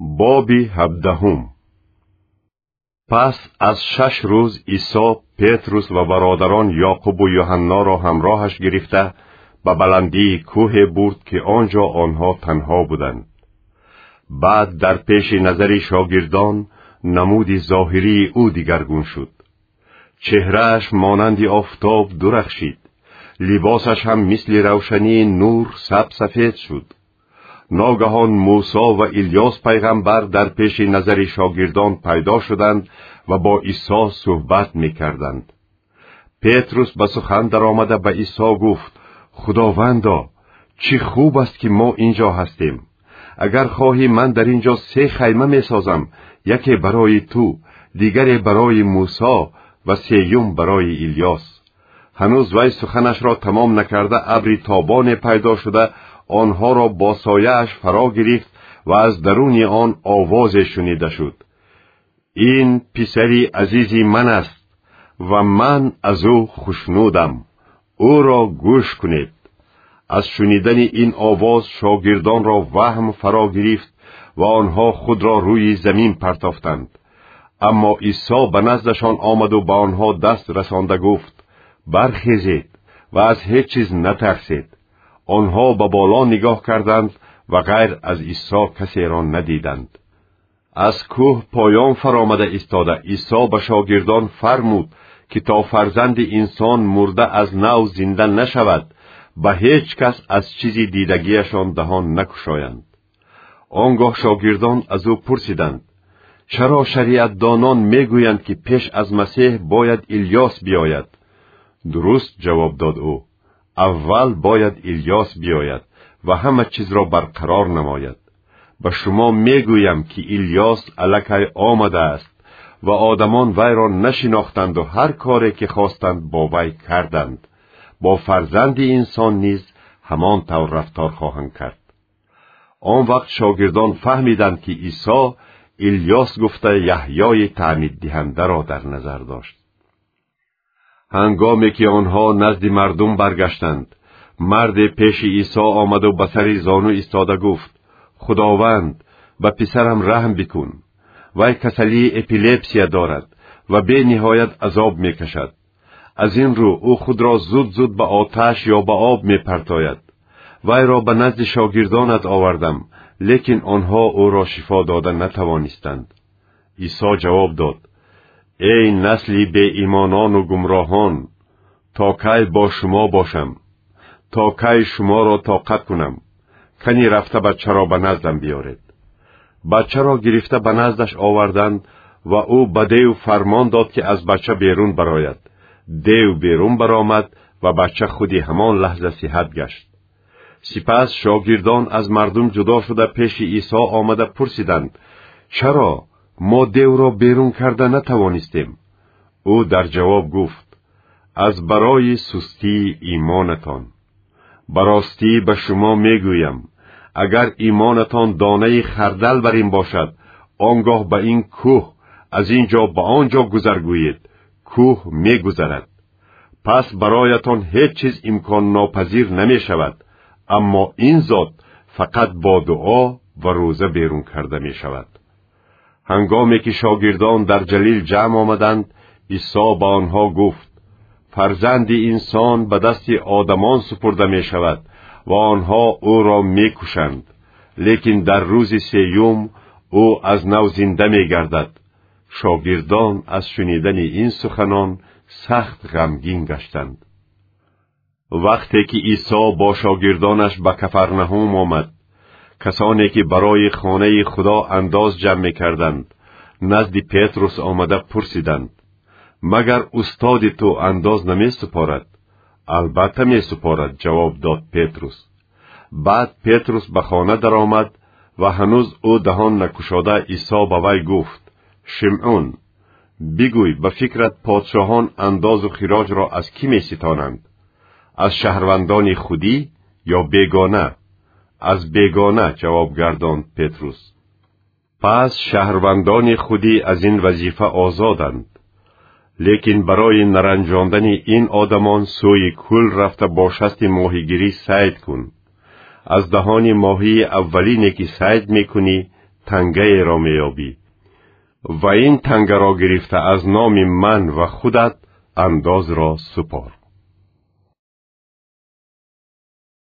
боби ҳабдаҳум пас аз шаш рӯз исо петрус ва бародарон ёқубу юҳанноро ҳамроҳаш гирифта ба баландии кӯҳе бурд ки он ҷо онҳо танҳо буданд баъд дар пеши назари шогирдон намуди зоҳирии ӯ дигаргун шуд чеҳрааш монанди офтоб дурахшид либосаш ҳам мисли равшании нур сабсафед шуд ногаҳон мусо ва илёс пайғамбар дар пеши назари шогирдон пайдо шуданд ва бо исо суҳбат мекарданд. Петрус ба сухан даромада ба исо гуфт худовандо чӣ хуб аст ки мо ин ҷо ҳастем? Агар хоҳӣ ман дар ин ҷо се хайма месозам яке барои ту дигаре барои мусо ва сеюм барои илёс ҳанӯз вай суханашро тамом накарда абри тобоне пайдо шуда онҳоро бо сояаш фаро гирифт ва аз даруни он овозе шунида шуд. Ин писари азизи ман аст ва ман аз ӯ хушнудам. Ӯро гӯш кунед. Аз шунидани ин овоз шогирдонро ваҳм фаро гирифт ва онҳо худро рӯи замин партофтанд. Аммо исо ба наздашон омаду ба онҳо даст расонда гуфт бархезед ва аз ҳеҷ чиз натарсед онҳо ба боло нигоҳ карданд ва ғайр аз исо касеро надиданд. Аз кӯҳ поён фаромада истода исо ба шогирдон фармуд ки то фарзанди инсон мурда аз нав зинда нашавад ба ҳеҷ кас аз чизи дидагиашон даҳон накушоянд. Он гоҳ шогирдон аз ӯ пурсиданд. Чаро шариатдонон мегӯянд ки пеш аз масеҳ бояд илёс биёяд дуруст ҷавоб дод ӯ аввал бояд илёс биёяд ва ҳама чизро барқарор намояд ба шумо мегӯям ки илёс аллакай омадааст ва одамон вайро нашинохтанду ҳар коре ки хостанд бо вай карданд бо фарзанди инсон низ ҳамон тавр рафтор хоҳанд кард он вақт шогирдон фаҳмиданд ки исо илёс гуфта яҳьёи таъмиддиҳандаро дар назар дошт ҳангоме ки онҳо назди мардум баргаштанд. Марде пеши исо омаду ба сари зону истода гуфт худованд ба писарам раҳм бикун. Вай касалии эпилепсия дорад ва бениҳоят азоб мекашад. Аз ин рӯ ӯ худро зуд зуд ба оташ ё ба об мепартояд. Вайро ба назди шогирдонат овардам лекин онҳо ӯро шифо дода натавонистанд исо ҷавоб дод эй насли беимонону гумроҳон то кай бо шумо бошам? То кай шуморо тоқат кунам? Кани рафта бачаро ба наздам биёред. Бачаро гирифта ба наздаш оварданд ва ӯ ба дев фармон дод ки аз бача берун барояд. Дев берун баромад ва бача худи ҳамон лаҳза сиҳат гашт. Сипас шогирдон аз мардум ҷудо шуда пеши исо омада пурсиданд. Чаро мо девро берун карда натавонистем. Ӯ дар ҷавоб гуфт аз барои сустии имонатон. Ба ростӣ ба шумо мегӯям. Агар имонатон донаи хардал бар ин бошад он гоҳ ба ин кӯҳ аз ин ҷо ба он ҷо гузар гӯед кӯҳ мегузарад. Пас бароятон ҳеҷ чиз имконнопазир намешавад аммо ин зот фақат бо дуо ва рӯза берун карда мешавад ҳангоме ки шогирдон дар ҷалил ҷамъ омаданд исо ба онҳо гуфт. Фарзанди инсон ба дасти одамон супурда мешавад ва онҳо ӯро мекушанд. Лекин дар рӯзи сеюм ӯ аз нав зинда мегардад. Шогирдон аз шунидани ин суханон сахт ғамгин гаштанд. Вақте ки исо бо шогирдонаш ба кафарнаҳум омад касоне ки барои хонаи худо андоз ҷамъ мекарданд назди петрус омада пурсиданд. Магар устоди ту андоз намесупорад албатта месупорад ҷавоб дод петрус. Баъд петрус ба хона даромад ва ҳанӯз ӯ даҳон накушода исо ба вай гуфт. Шимъун бигӯй ба фикрат подшоҳон андозу хироҷро аз кӣ меситонанд? Аз шаҳрвандони худӣ ё бегона аз бегона ҷавоб гардонд петрус. Пас шаҳрвандони худӣ аз ин вазифа озоданд. Лекин барои наранҷондани ин одамон сӯи кӯл рафта бо шасти моҳигирӣ сайд кун. Аз даҳони моҳии аввалине ки сайд мекунӣ тангаеро меёбӣ. Ва ин тангаро гирифта аз номи ман ва худат андозро супор